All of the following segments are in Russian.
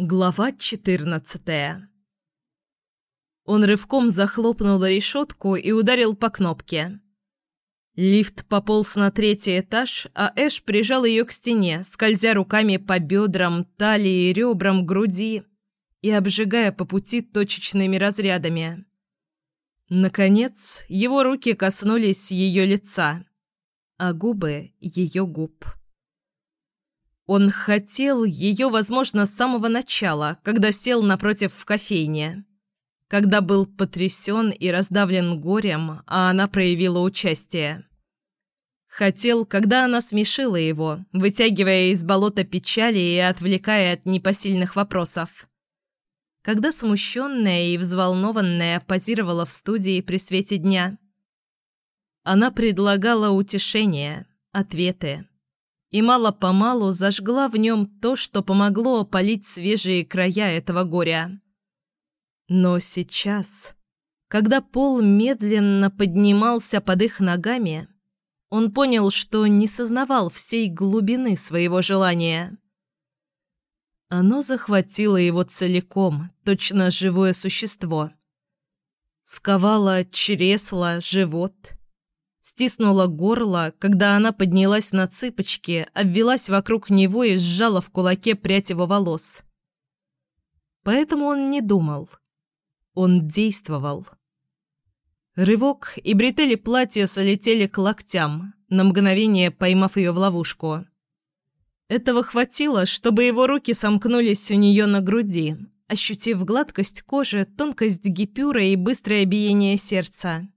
Глава четырнадцатая Он рывком захлопнул решетку и ударил по кнопке. Лифт пополз на третий этаж, а Эш прижал ее к стене, скользя руками по бедрам, талии, ребрам, груди и обжигая по пути точечными разрядами. Наконец, его руки коснулись ее лица, а губы — ее губ. Он хотел ее, возможно, с самого начала, когда сел напротив в кофейне. Когда был потрясен и раздавлен горем, а она проявила участие. Хотел, когда она смешила его, вытягивая из болота печали и отвлекая от непосильных вопросов. Когда смущенная и взволнованная позировала в студии при свете дня. Она предлагала утешение, ответы и мало-помалу зажгла в нем то, что помогло опалить свежие края этого горя. Но сейчас, когда пол медленно поднимался под их ногами, он понял, что не сознавал всей глубины своего желания. Оно захватило его целиком, точно живое существо. Сковало чресло, живот — стиснула горло, когда она поднялась на цыпочки, обвелась вокруг него и сжала в кулаке прядь его волос. Поэтому он не думал. Он действовал. Рывок, и бретели платья солетели к локтям, на мгновение поймав ее в ловушку. Этого хватило, чтобы его руки сомкнулись у нее на груди, ощутив гладкость кожи, тонкость гипюра и быстрое биение сердца.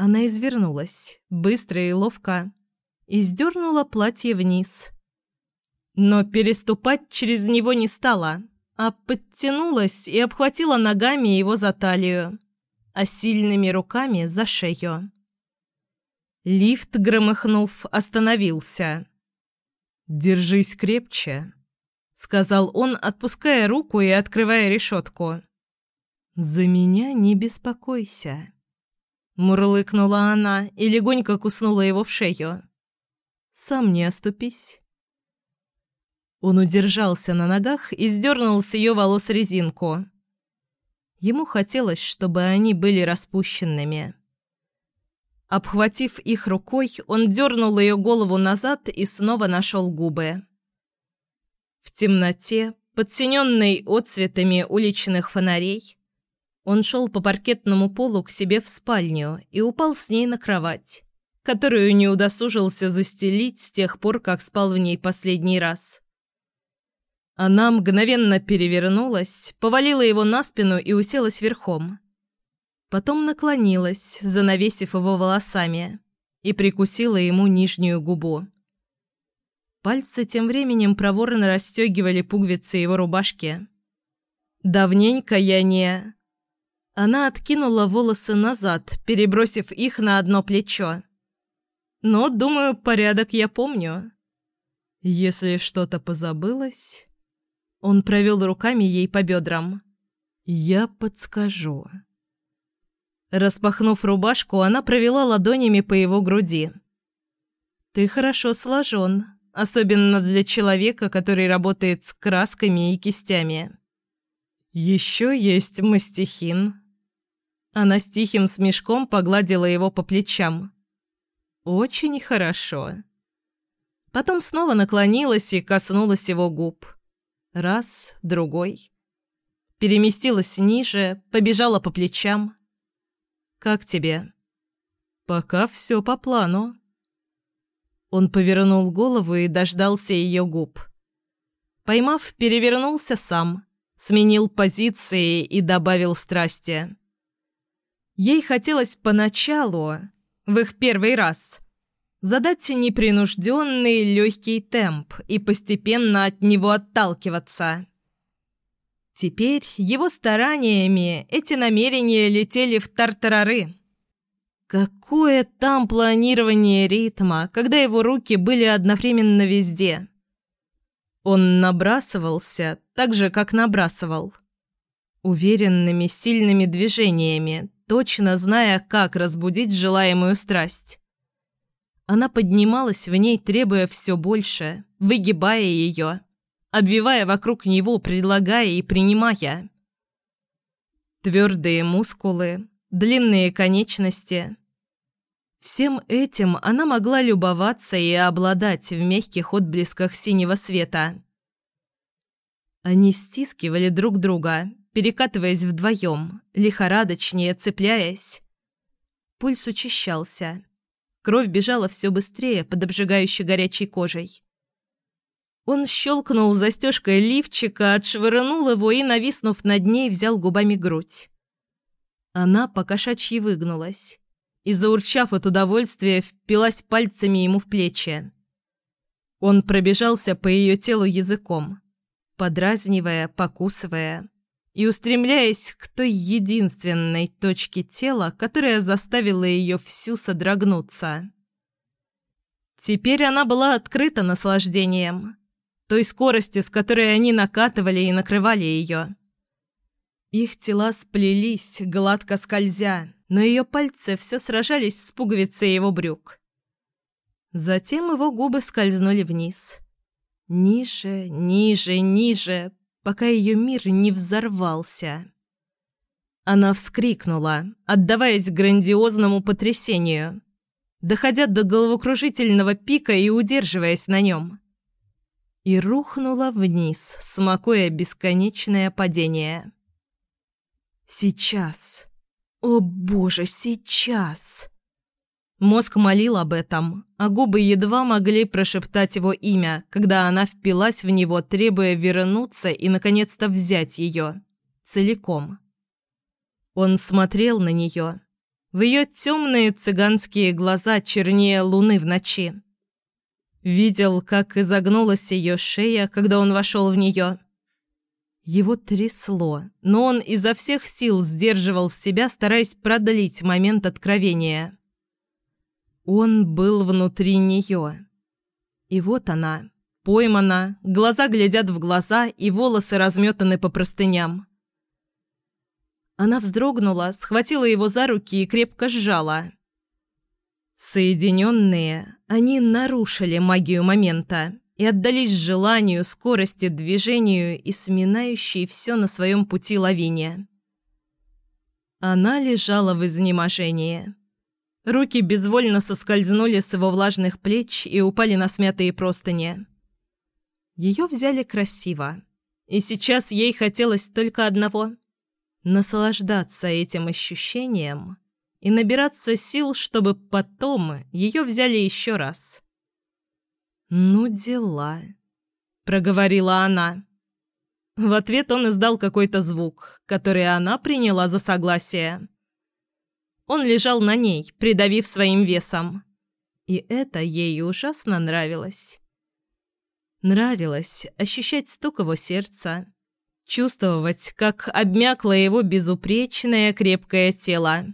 Она извернулась, быстро и ловко, и сдернула платье вниз. Но переступать через него не стала, а подтянулась и обхватила ногами его за талию, а сильными руками за шею. Лифт, громыхнув, остановился. «Держись крепче», — сказал он, отпуская руку и открывая решетку. «За меня не беспокойся». Мурлыкнула она и легонько куснула его в шею. «Сам не оступись». Он удержался на ногах и сдернул с ее волос резинку. Ему хотелось, чтобы они были распущенными. Обхватив их рукой, он дернул ее голову назад и снова нашел губы. В темноте, подсиненной отцветами уличных фонарей, он шел по паркетному полу к себе в спальню и упал с ней на кровать, которую не удосужился застелить с тех пор, как спал в ней последний раз. Она мгновенно перевернулась, повалила его на спину и уселась верхом. Потом наклонилась, занавесив его волосами, и прикусила ему нижнюю губу. Пальцы тем временем проворно расстегивали пуговицы его рубашки. «Давненько я не...» Она откинула волосы назад, перебросив их на одно плечо. «Но, думаю, порядок я помню. Если что-то позабылось...» Он провел руками ей по бедрам. «Я подскажу». Распахнув рубашку, она провела ладонями по его груди. «Ты хорошо сложен, особенно для человека, который работает с красками и кистями. Еще есть мастихин, она с тихим смешком погладила его по плечам. «Очень хорошо». Потом снова наклонилась и коснулась его губ. Раз, другой. Переместилась ниже, побежала по плечам. «Как тебе?» «Пока все по плану». Он повернул голову и дождался ее губ. Поймав, перевернулся сам, сменил позиции и добавил страсти. Ей хотелось поначалу, в их первый раз, задать непринужденный легкий темп и постепенно от него отталкиваться. Теперь его стараниями эти намерения летели в тартарары. Какое там планирование ритма, когда его руки были одновременно везде? Он набрасывался так же, как набрасывал. Уверенными, сильными движениями, точно зная, как разбудить желаемую страсть. Она поднималась в ней, требуя все больше, выгибая ее, обвивая вокруг него, предлагая и принимая. Твердые мускулы, длинные конечности. Всем этим она могла любоваться и обладать в мягких отблесках синего света. Они стискивали друг друга, перекатываясь вдвоем, лихорадочнее цепляясь. Пульс учащался. Кровь бежала все быстрее под обжигающей горячей кожей. Он щелкнул застежкой лифчика, отшвырнул его и, нависнув над ней, взял губами грудь. Она покошачьи выгнулась и, заурчав от удовольствия, впилась пальцами ему в плечи. Он пробежался по ее телу языком, подразнивая, покусывая и устремляясь к той единственной точке тела, которая заставила ее всю содрогнуться. Теперь она была открыта наслаждением, той скорости, с которой они накатывали и накрывали ее. Их тела сплелись, гладко скользя, но ее пальцы все сражались с пуговицей его брюк. Затем его губы скользнули вниз. Ниже, ниже, ниже, пока ее мир не взорвался. Она вскрикнула, отдаваясь грандиозному потрясению, доходя до головокружительного пика и удерживаясь на нем. И рухнула вниз, смакуя бесконечное падение. «Сейчас! О боже, сейчас!» Мозг молил об этом, а губы едва могли прошептать его имя, когда она впилась в него, требуя вернуться и, наконец-то, взять ее. Целиком. Он смотрел на нее. В ее темные цыганские глаза чернее луны в ночи. Видел, как изогнулась ее шея, когда он вошел в нее. Его трясло, но он изо всех сил сдерживал себя, стараясь продлить момент откровения. Он был внутри нее. И вот она, поймана, глаза глядят в глаза, и волосы разметаны по простыням. Она вздрогнула, схватила его за руки и крепко сжала. Соединенные, они нарушили магию момента и отдались желанию, скорости, движению и сминающей все на своем пути лавине. Она лежала в изнеможении. Руки безвольно соскользнули с его влажных плеч и упали на смятые простыни. Ее взяли красиво, и сейчас ей хотелось только одного — наслаждаться этим ощущением и набираться сил, чтобы потом ее взяли еще раз. «Ну дела», — проговорила она. В ответ он издал какой-то звук, который она приняла за согласие. Он лежал на ней, придавив своим весом. И это ей ужасно нравилось. Нравилось ощущать стук его сердца, чувствовать, как обмякло его безупречное крепкое тело.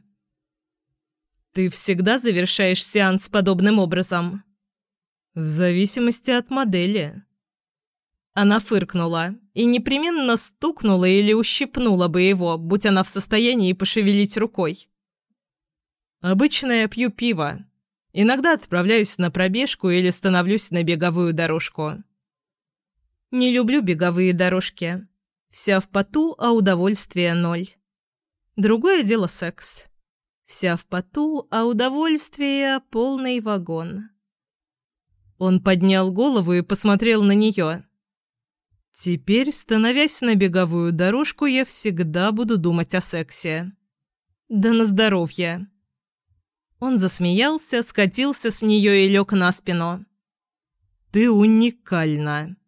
«Ты всегда завершаешь сеанс подобным образом?» «В зависимости от модели». Она фыркнула и непременно стукнула или ущипнула бы его, будь она в состоянии пошевелить рукой. Обычно я пью пиво. Иногда отправляюсь на пробежку или становлюсь на беговую дорожку. Не люблю беговые дорожки. Вся в поту, а удовольствия ноль. Другое дело секс. Вся в поту, а удовольствия полный вагон. Он поднял голову и посмотрел на нее. Теперь, становясь на беговую дорожку, я всегда буду думать о сексе. Да на здоровье. Он засмеялся, скатился с нее и лег на спину. «Ты уникальна.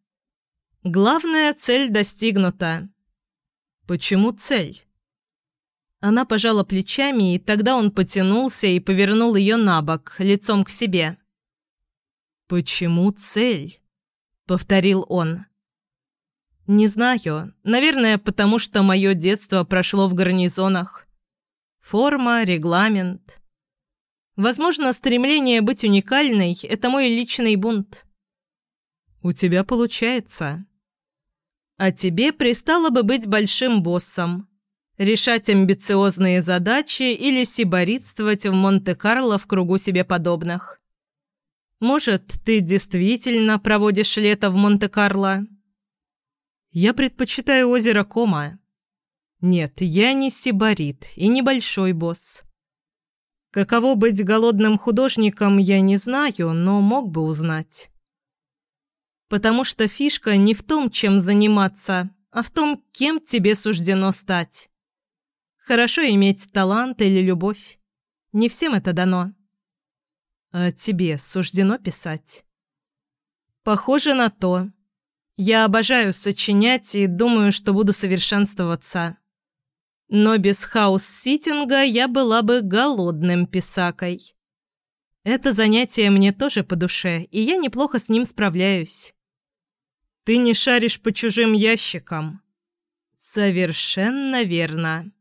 Главная цель достигнута». «Почему цель?» Она пожала плечами, и тогда он потянулся и повернул ее на бок, лицом к себе. «Почему цель?» — повторил он. «Не знаю. Наверное, потому что мое детство прошло в гарнизонах. Форма, регламент. Возможно, стремление быть уникальной – это мой личный бунт. У тебя получается. А тебе пристало бы быть большим боссом, решать амбициозные задачи или сиборитствовать в Монте-Карло в кругу себе подобных. Может, ты действительно проводишь лето в Монте-Карло? Я предпочитаю озеро Кома. Нет, я не сибарит и небольшой босс. Каково быть голодным художником, я не знаю, но мог бы узнать. Потому что фишка не в том, чем заниматься, а в том, кем тебе суждено стать. Хорошо иметь талант или любовь. Не всем это дано. А тебе суждено писать? Похоже на то. Я обожаю сочинять и думаю, что буду совершенствоваться. Но без хаус-ситинга я была бы голодным писакой. Это занятие мне тоже по душе, и я неплохо с ним справляюсь. Ты не шаришь по чужим ящикам. Совершенно верно.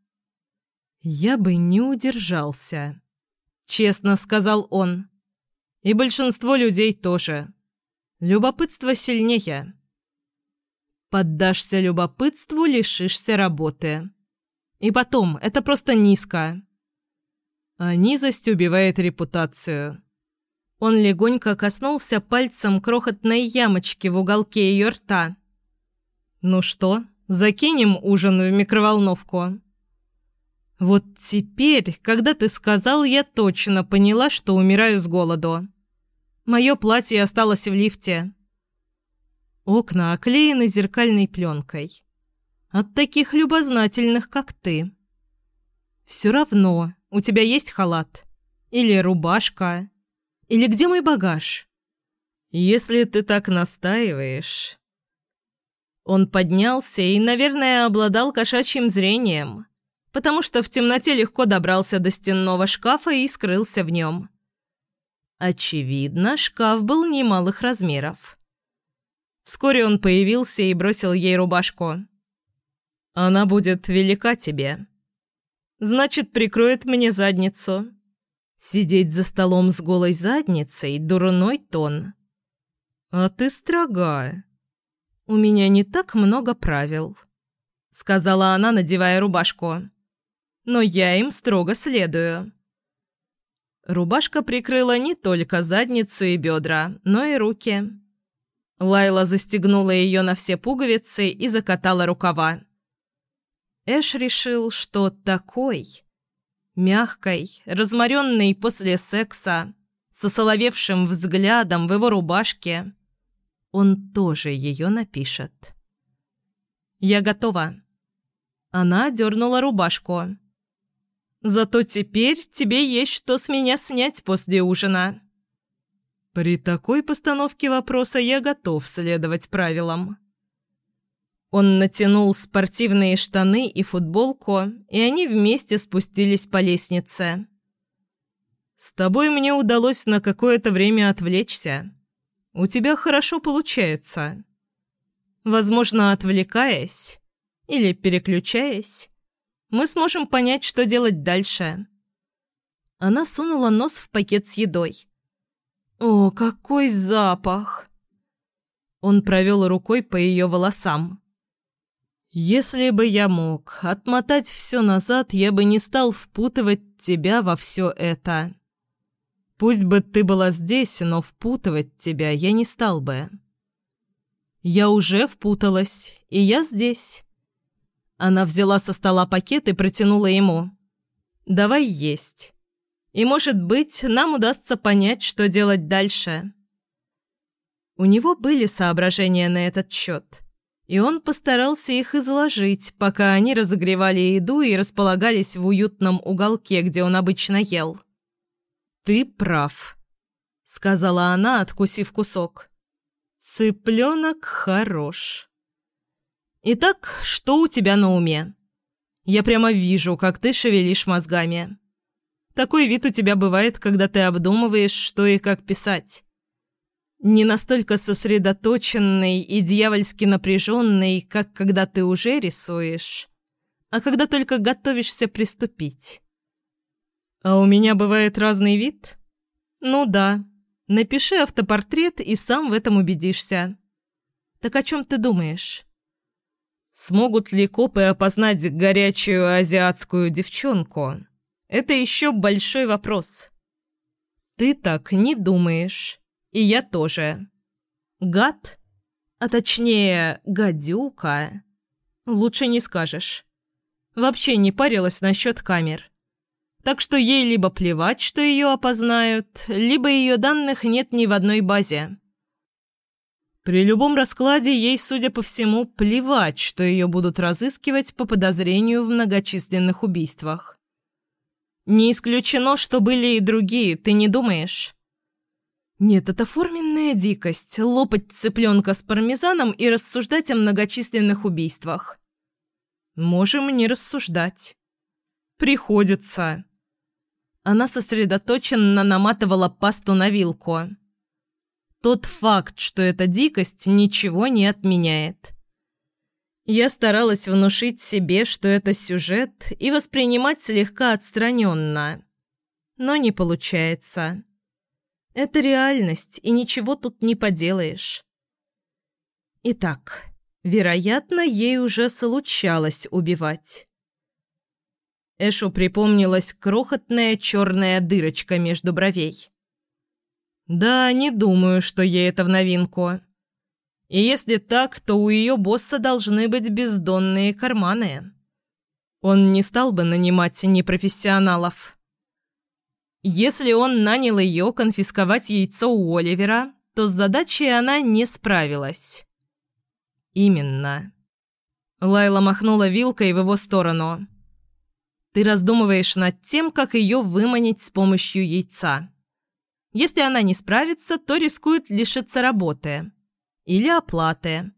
Я бы не удержался, честно сказал он. И большинство людей тоже. Любопытство сильнее. Поддашься любопытству, лишишься работы. И потом, это просто низко. А низость убивает репутацию. Он легонько коснулся пальцем крохотной ямочки в уголке ее рта. «Ну что, закинем ужин в микроволновку?» «Вот теперь, когда ты сказал, я точно поняла, что умираю с голоду. Мое платье осталось в лифте. Окна оклеены зеркальной пленкой от таких любознательных, как ты. Все равно, у тебя есть халат? Или рубашка? Или где мой багаж? Если ты так настаиваешь... Он поднялся и, наверное, обладал кошачьим зрением, потому что в темноте легко добрался до стенного шкафа и скрылся в нем. Очевидно, шкаф был немалых размеров. Вскоре он появился и бросил ей рубашку. Она будет велика тебе. Значит, прикроет мне задницу. Сидеть за столом с голой задницей – дурной тон. А ты строгая. У меня не так много правил, сказала она, надевая рубашку. Но я им строго следую. Рубашка прикрыла не только задницу и бедра, но и руки. Лайла застегнула ее на все пуговицы и закатала рукава. Эш решил, что такой, мягкой, разморенной после секса, со соловевшим взглядом в его рубашке, он тоже ее напишет. «Я готова». Она дернула рубашку. «Зато теперь тебе есть что с меня снять после ужина». При такой постановке вопроса я готов следовать правилам. Он натянул спортивные штаны и футболку, и они вместе спустились по лестнице. «С тобой мне удалось на какое-то время отвлечься. У тебя хорошо получается. Возможно, отвлекаясь или переключаясь, мы сможем понять, что делать дальше». Она сунула нос в пакет с едой. «О, какой запах!» Он провел рукой по ее волосам. Если бы я мог отмотать все назад, я бы не стал впутывать тебя во все это. Пусть бы ты была здесь, но впутывать тебя я не стал бы. Я уже впуталась, и я здесь. Она взяла со стола пакет и протянула ему. «Давай есть. И, может быть, нам удастся понять, что делать дальше». У него были соображения на этот счет и он постарался их изложить, пока они разогревали еду и располагались в уютном уголке, где он обычно ел. «Ты прав», — сказала она, откусив кусок. «Цыпленок хорош». «Итак, что у тебя на уме? Я прямо вижу, как ты шевелишь мозгами. Такой вид у тебя бывает, когда ты обдумываешь, что и как писать не настолько сосредоточенный и дьявольски напряженный, как когда ты уже рисуешь, а когда только готовишься приступить. А у меня бывает разный вид? Ну да. Напиши автопортрет и сам в этом убедишься. Так о чем ты думаешь? Смогут ли копы опознать горячую азиатскую девчонку? Это еще большой вопрос. Ты так не думаешь. И я тоже. Гад? а точнее гадюка, лучше не скажешь. Вообще не парилась насчет камер. Так что ей либо плевать, что ее опознают, либо ее данных нет ни в одной базе. При любом раскладе ей, судя по всему, плевать, что ее будут разыскивать по подозрению в многочисленных убийствах. Не исключено, что были и другие, ты не думаешь? Нет, это форменная дикость – лопать цыпленка с пармезаном и рассуждать о многочисленных убийствах. Можем не рассуждать. Приходится. Она сосредоточенно наматывала пасту на вилку. Тот факт, что это дикость, ничего не отменяет. Я старалась внушить себе, что это сюжет, и воспринимать слегка отстраненно. Но не получается. Это реальность, и ничего тут не поделаешь. Итак, вероятно, ей уже случалось убивать. Эшу припомнилась крохотная черная дырочка между бровей. Да, не думаю, что ей это в новинку. И если так, то у ее босса должны быть бездонные карманы. Он не стал бы нанимать непрофессионалов. Если он нанял ее конфисковать яйцо у Оливера, то с задачей она не справилась. Именно. Лайла махнула вилкой в его сторону. Ты раздумываешь над тем, как ее выманить с помощью яйца. Если она не справится, то рискует лишиться работы. Или оплаты.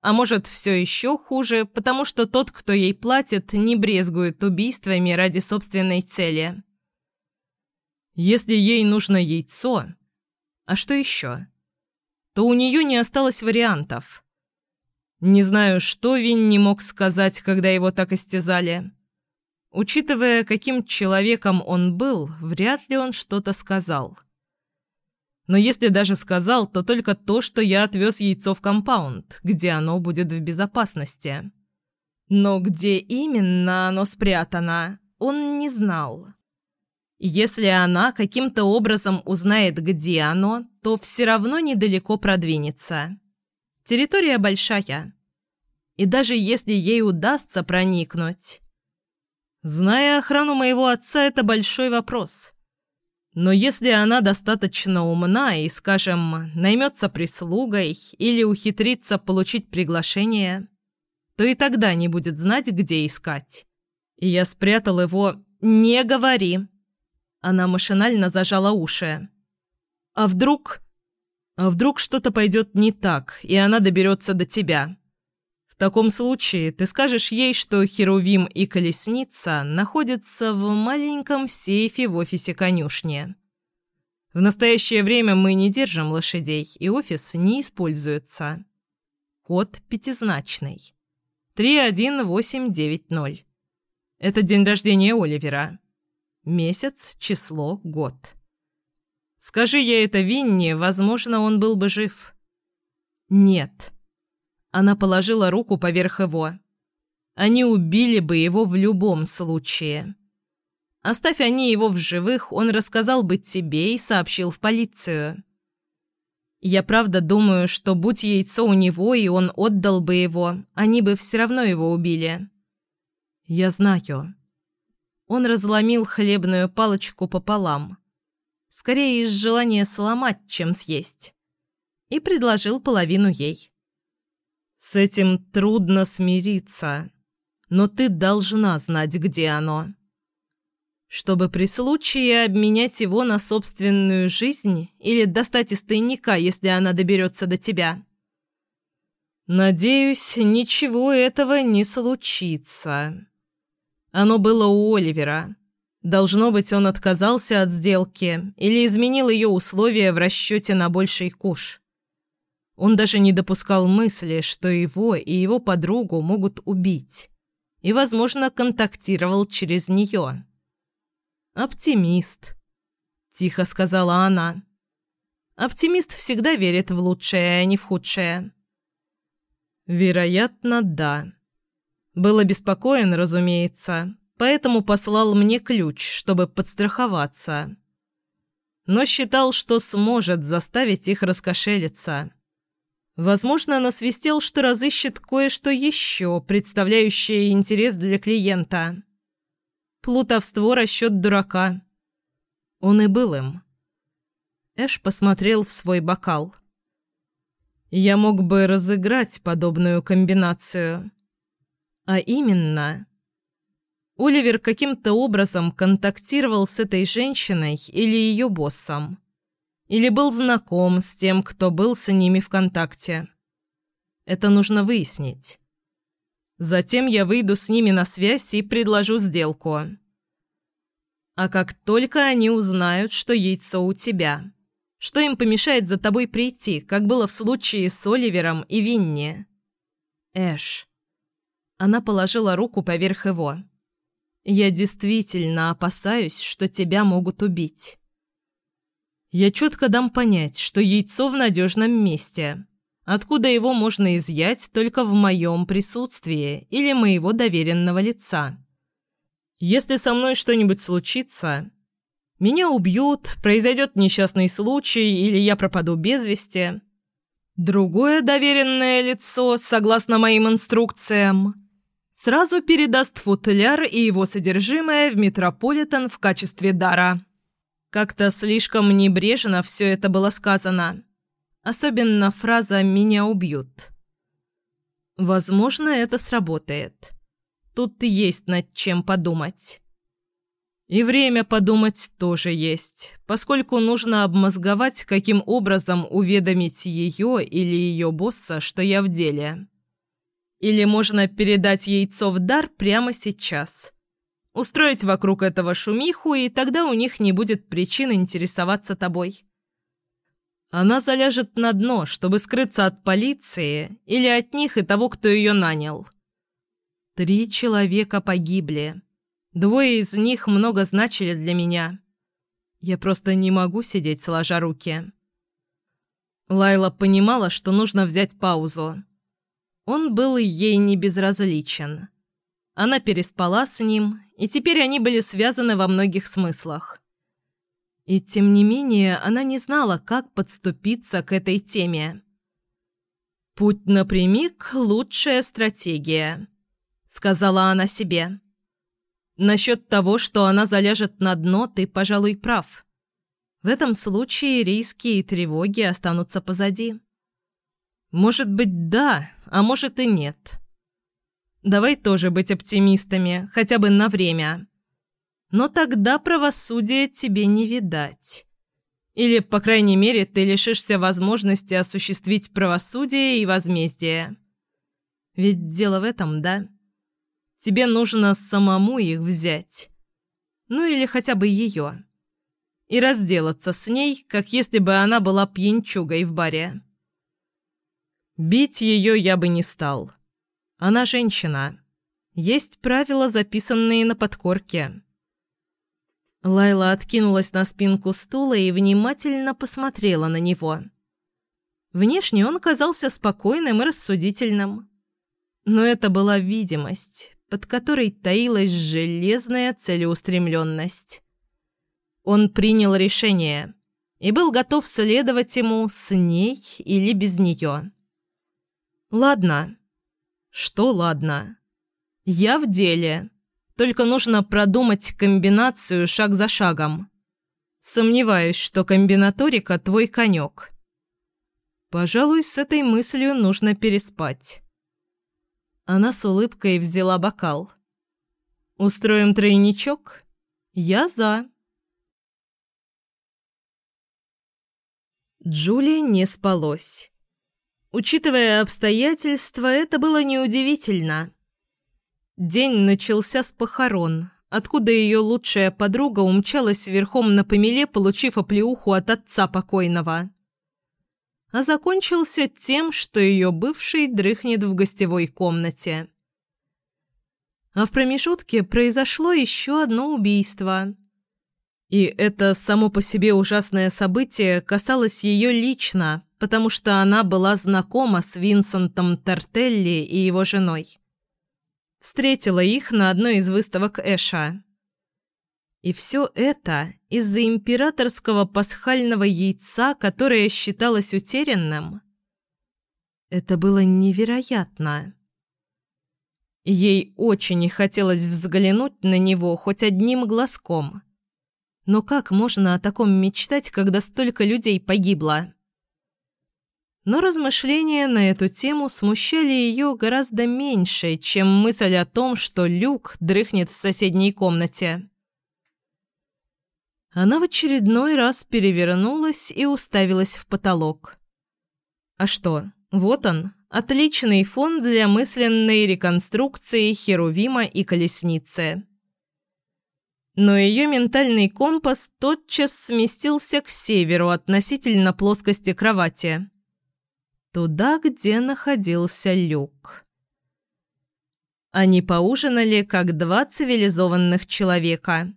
А может, все еще хуже, потому что тот, кто ей платит, не брезгует убийствами ради собственной цели. Если ей нужно яйцо, а что еще, то у нее не осталось вариантов. Не знаю, что Вин не мог сказать, когда его так истязали. Учитывая, каким человеком он был, вряд ли он что-то сказал. Но если даже сказал, то только то, что я отвез яйцо в компаунд, где оно будет в безопасности. Но где именно оно спрятано, он не знал. Если она каким-то образом узнает, где оно, то все равно недалеко продвинется. Территория большая. И даже если ей удастся проникнуть... Зная охрану моего отца, это большой вопрос. Но если она достаточно умна и, скажем, наймется прислугой или ухитрится получить приглашение, то и тогда не будет знать, где искать. И я спрятал его «Не говори!» Она машинально зажала уши. «А вдруг...» «А вдруг что-то пойдет не так, и она доберется до тебя?» В таком случае ты скажешь ей, что Херувим и Колесница находятся в маленьком сейфе в офисе конюшни. В настоящее время мы не держим лошадей, и офис не используется. Код пятизначный. 31890. Это день рождения Оливера. Месяц, число, год. Скажи я это Винни, возможно, он был бы жив. Нет. Она положила руку поверх его. Они убили бы его в любом случае. Оставь они его в живых, он рассказал бы тебе и сообщил в полицию. Я правда думаю, что будь яйцо у него, и он отдал бы его, они бы все равно его убили. Я знаю. Он разломил хлебную палочку пополам. Скорее из желания сломать, чем съесть. И предложил половину ей. С этим трудно смириться, но ты должна знать, где оно. Чтобы при случае обменять его на собственную жизнь или достать из тайника, если она доберется до тебя. Надеюсь, ничего этого не случится. Оно было у Оливера. Должно быть, он отказался от сделки или изменил ее условия в расчете на больший куш. Он даже не допускал мысли, что его и его подругу могут убить, и, возможно, контактировал через нее. «Оптимист», — тихо сказала она. «Оптимист всегда верит в лучшее, а не в худшее». «Вероятно, да». Был обеспокоен, разумеется, поэтому послал мне ключ, чтобы подстраховаться. Но считал, что сможет заставить их раскошелиться. Возможно, насвистел, что разыщет кое-что еще, представляющее интерес для клиента. Плутовство – расчет дурака. Он и был им. Эш посмотрел в свой бокал. Я мог бы разыграть подобную комбинацию. А именно... Оливер каким-то образом контактировал с этой женщиной или ее боссом. Или был знаком с тем, кто был с ними в контакте. Это нужно выяснить. Затем я выйду с ними на связь и предложу сделку. А как только они узнают, что яйцо у тебя, что им помешает за тобой прийти, как было в случае с Оливером и Винни? Эш. Она положила руку поверх его. Я действительно опасаюсь, что тебя могут убить. Я четко дам понять, что яйцо в надежном месте, откуда его можно изъять только в моем присутствии или моего доверенного лица. Если со мной что-нибудь случится, меня убьют, произойдет несчастный случай или я пропаду без вести. Другое доверенное лицо, согласно моим инструкциям, сразу передаст футляр и его содержимое в Метрополитен в качестве дара. Как-то слишком небрежно все это было сказано. Особенно фраза «меня убьют». Возможно, это сработает. Тут есть над чем подумать. И время подумать тоже есть, поскольку нужно обмозговать, каким образом уведомить ее или ее босса, что я в деле. Или можно передать яйцо в дар прямо сейчас устроить вокруг этого шумиху, и тогда у них не будет причин интересоваться тобой. Она заляжет на дно, чтобы скрыться от полиции или от них и того, кто ее нанял. Три человека погибли. Двое из них много значили для меня. Я просто не могу сидеть сложа руки. Лайла понимала, что нужно взять паузу. Он был ей не безразличен. Она переспала с ним, и теперь они были связаны во многих смыслах. И тем не менее она не знала, как подступиться к этой теме. «Путь напрямик – лучшая стратегия», – сказала она себе. «Насчет того, что она заляжет на дно, ты, пожалуй, прав. В этом случае риски и тревоги останутся позади. Может быть, да, а может и нет». Давай тоже быть оптимистами, хотя бы на время. Но тогда правосудия тебе не видать. Или, по крайней мере, ты лишишься возможности осуществить правосудие и возмездие. Ведь дело в этом, да? Тебе нужно самому их взять. Ну или хотя бы ее. И разделаться с ней, как если бы она была пьянчугой в баре. Бить ее я бы не стал. Она женщина. Есть правила, записанные на подкорке. Лайла откинулась на спинку стула и внимательно посмотрела на него. Внешне он казался спокойным и рассудительным. Но это была видимость, под которой таилась железная целеустремленность. Он принял решение и был готов следовать ему с ней или без нее. «Ладно», что ладно? Я в деле. Только нужно продумать комбинацию шаг за шагом. Сомневаюсь, что комбинаторика твой конек. Пожалуй, с этой мыслью нужно переспать. Она с улыбкой взяла бокал. «Устроим тройничок? Я за». Джули не спалось. Учитывая обстоятельства, это было неудивительно. День начался с похорон, откуда ее лучшая подруга умчалась верхом на помеле, получив оплеуху от отца покойного. А закончился тем, что ее бывший дрыхнет в гостевой комнате. А в промежутке произошло еще одно убийство. И это само по себе ужасное событие касалось ее лично, потому что она была знакома с Винсентом Тартелли и его женой. Встретила их на одной из выставок Эша. И все это из-за императорского пасхального яйца, которое считалось утерянным. Это было невероятно. Ей очень хотелось взглянуть на него хоть одним глазком. Но как можно о таком мечтать, когда столько людей погибло? Но размышления на эту тему смущали ее гораздо меньше, чем мысль о том, что Люк дрыхнет в соседней комнате. Она в очередной раз перевернулась и уставилась в потолок. А что, вот он, отличный фон для мысленной реконструкции Херувима и Колесницы. Но ее ментальный компас тотчас сместился к северу относительно плоскости кровати. Туда, где находился люк. Они поужинали, как два цивилизованных человека.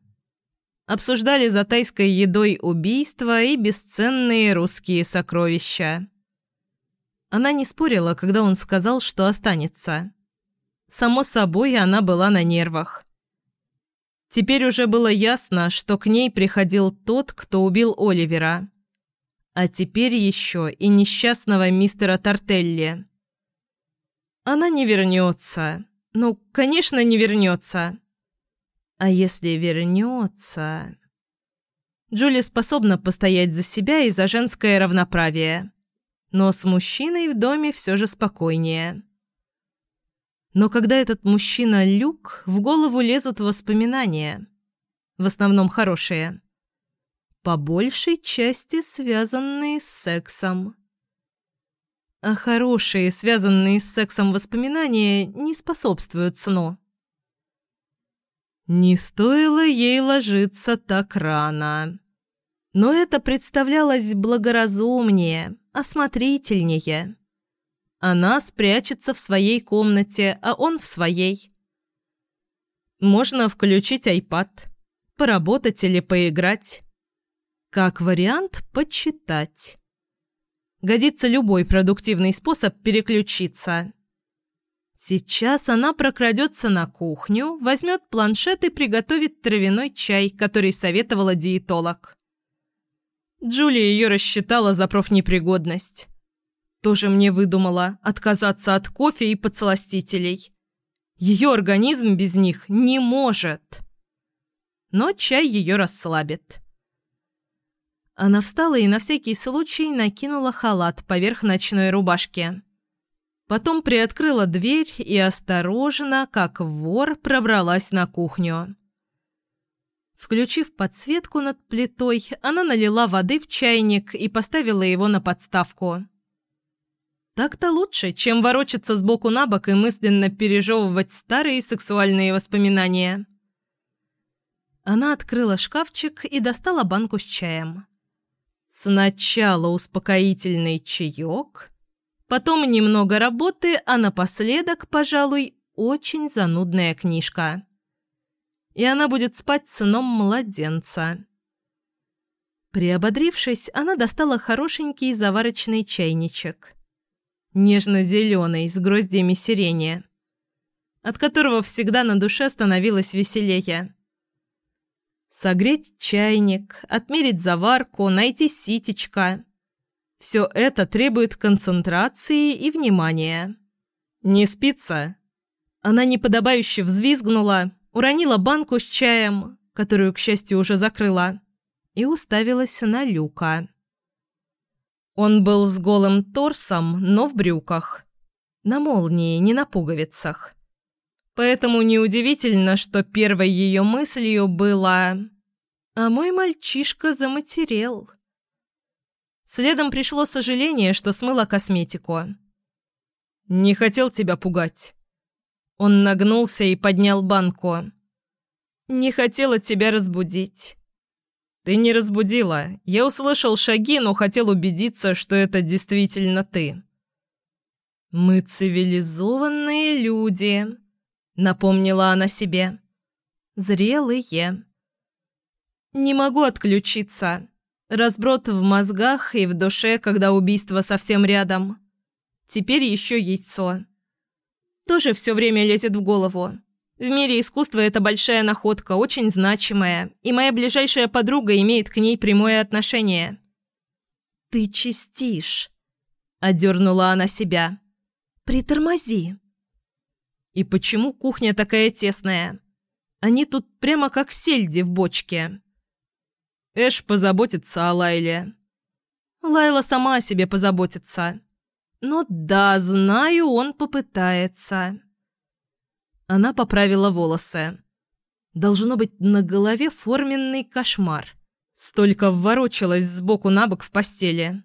Обсуждали за тайской едой убийства и бесценные русские сокровища. Она не спорила, когда он сказал, что останется. Само собой, она была на нервах. Теперь уже было ясно, что к ней приходил тот, кто убил Оливера. А теперь еще и несчастного мистера Тартелли. Она не вернется. Ну, конечно, не вернется. А если вернется... Джули способна постоять за себя и за женское равноправие. Но с мужчиной в доме все же спокойнее. Но когда этот мужчина Люк, в голову лезут воспоминания. В основном хорошие. По большей части связанные с сексом. А хорошие, связанные с сексом воспоминания, не способствуют сну. Не стоило ей ложиться так рано. Но это представлялось благоразумнее, осмотрительнее. Она спрячется в своей комнате, а он в своей. Можно включить iPad, поработать или поиграть. Как вариант, почитать. Годится любой продуктивный способ переключиться. Сейчас она прокрадется на кухню, возьмет планшет и приготовит травяной чай, который советовала диетолог. Джулия ее рассчитала за профнепригодность. Тоже мне выдумала отказаться от кофе и подсластителей. Ее организм без них не может. Но чай ее расслабит. Она встала и на всякий случай накинула халат поверх ночной рубашки. Потом приоткрыла дверь и осторожно, как вор, пробралась на кухню. Включив подсветку над плитой, она налила воды в чайник и поставила его на подставку. Так-то лучше, чем ворочаться сбоку на бок и мысленно пережевывать старые сексуальные воспоминания. Она открыла шкафчик и достала банку с чаем. Сначала успокоительный чаек, потом немного работы, а напоследок, пожалуй, очень занудная книжка. И она будет спать сыном младенца. Приободрившись, она достала хорошенький заварочный чайничек нежно-зеленый, с гроздьями сирени, от которого всегда на душе становилось веселее. Согреть чайник, отмерить заварку, найти ситечко – все это требует концентрации и внимания. «Не спится?» Она неподобающе взвизгнула, уронила банку с чаем, которую, к счастью, уже закрыла, и уставилась на Люка. Он был с голым торсом, но в брюках. На молнии, не на пуговицах. Поэтому неудивительно, что первой ее мыслью было «А мой мальчишка заматерел». Следом пришло сожаление, что смыла косметику. «Не хотел тебя пугать». Он нагнулся и поднял банку. «Не хотела тебя разбудить». «Ты не разбудила. Я услышал шаги, но хотел убедиться, что это действительно ты». «Мы цивилизованные люди», — напомнила она себе. «Зрелые». «Не могу отключиться. Разброд в мозгах и в душе, когда убийство совсем рядом. Теперь еще яйцо. Тоже все время лезет в голову. В мире искусства это большая находка, очень значимая, и моя ближайшая подруга имеет к ней прямое отношение. «Ты чистишь», — одернула она себя. Притормози. И почему кухня такая тесная? Они тут прямо как сельди в бочке. Эш позаботится о Лайле. Лайла сама о себе позаботится. Но да, знаю, он попытается. Она поправила волосы. Должно быть, на голове форменный кошмар. Столько вворочалась сбоку на бок в постели.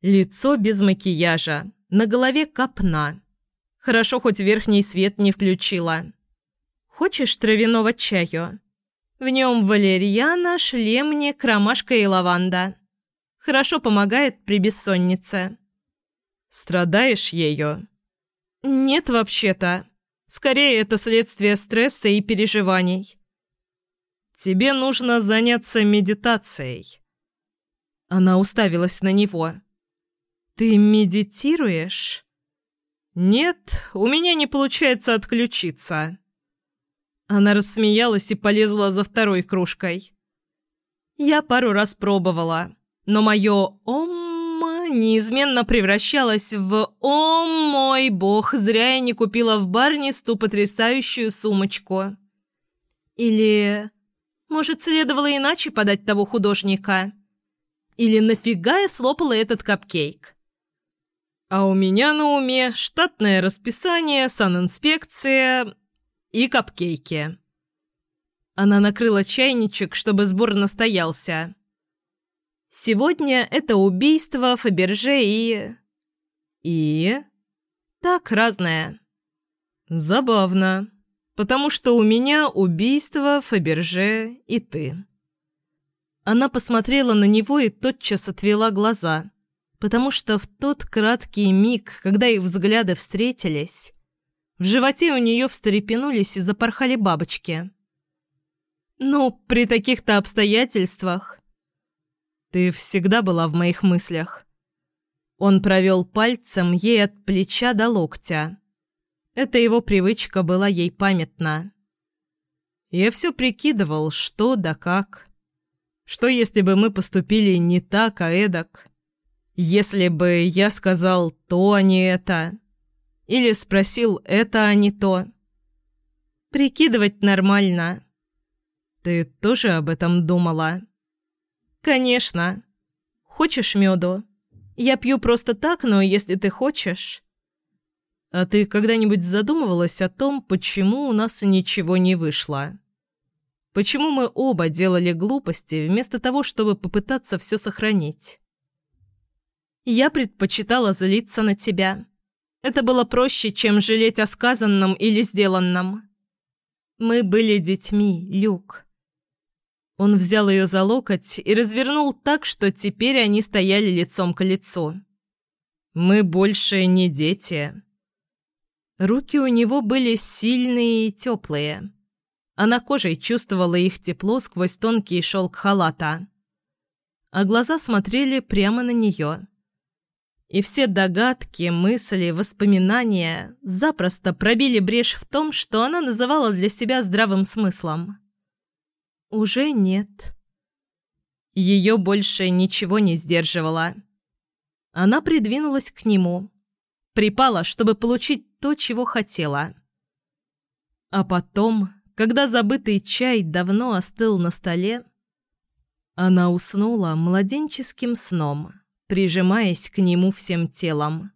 Лицо без макияжа, на голове копна. Хорошо, хоть верхний свет не включила. «Хочешь травяного чаю?» В нем валерьяна, шлемник, ромашка и лаванда. Хорошо помогает при бессоннице. Страдаешь ею? Нет, вообще-то. Скорее, это следствие стресса и переживаний. Тебе нужно заняться медитацией. Она уставилась на него. Ты медитируешь? Нет, у меня не получается отключиться. Она рассмеялась и полезла за второй кружкой. Я пару раз пробовала, но мое «Ом» неизменно превращалось в «О мой бог, зря я не купила в барне ту потрясающую сумочку». Или может, следовало иначе подать того художника? Или нафига я слопала этот капкейк? А у меня на уме штатное расписание, санинспекция и капкейки. Она накрыла чайничек, чтобы сбор настоялся. Сегодня это убийство, Фаберже и... И... Так, разное. Забавно потому что у меня убийство, Фаберже и ты». Она посмотрела на него и тотчас отвела глаза, потому что в тот краткий миг, когда их взгляды встретились, в животе у нее встрепенулись и запорхали бабочки. «Ну, при таких-то обстоятельствах...» «Ты всегда была в моих мыслях». Он провел пальцем ей от плеча до локтя эта его привычка была ей памятна. Я все прикидывал, что да как. Что если бы мы поступили не так, а эдак? Если бы я сказал то, а не это. Или спросил это, а не то. Прикидывать нормально. Ты тоже об этом думала? Конечно. Хочешь меду? Я пью просто так, но если ты хочешь... А ты когда-нибудь задумывалась о том, почему у нас ничего не вышло? Почему мы оба делали глупости, вместо того, чтобы попытаться все сохранить? Я предпочитала злиться на тебя. Это было проще, чем жалеть о сказанном или сделанном. Мы были детьми, Люк. Он взял ее за локоть и развернул так, что теперь они стояли лицом к лицу. «Мы больше не дети. Руки у него были сильные и теплые. Она кожей чувствовала их тепло сквозь тонкий шелк халата. А глаза смотрели прямо на нее. И все догадки, мысли, воспоминания запросто пробили брешь в том, что она называла для себя здравым смыслом. «Уже нет». Ее больше ничего не сдерживало. Она придвинулась к нему, припала, чтобы получить то, чего хотела. А потом, когда забытый чай давно остыл на столе, она уснула младенческим сном, прижимаясь к нему всем телом.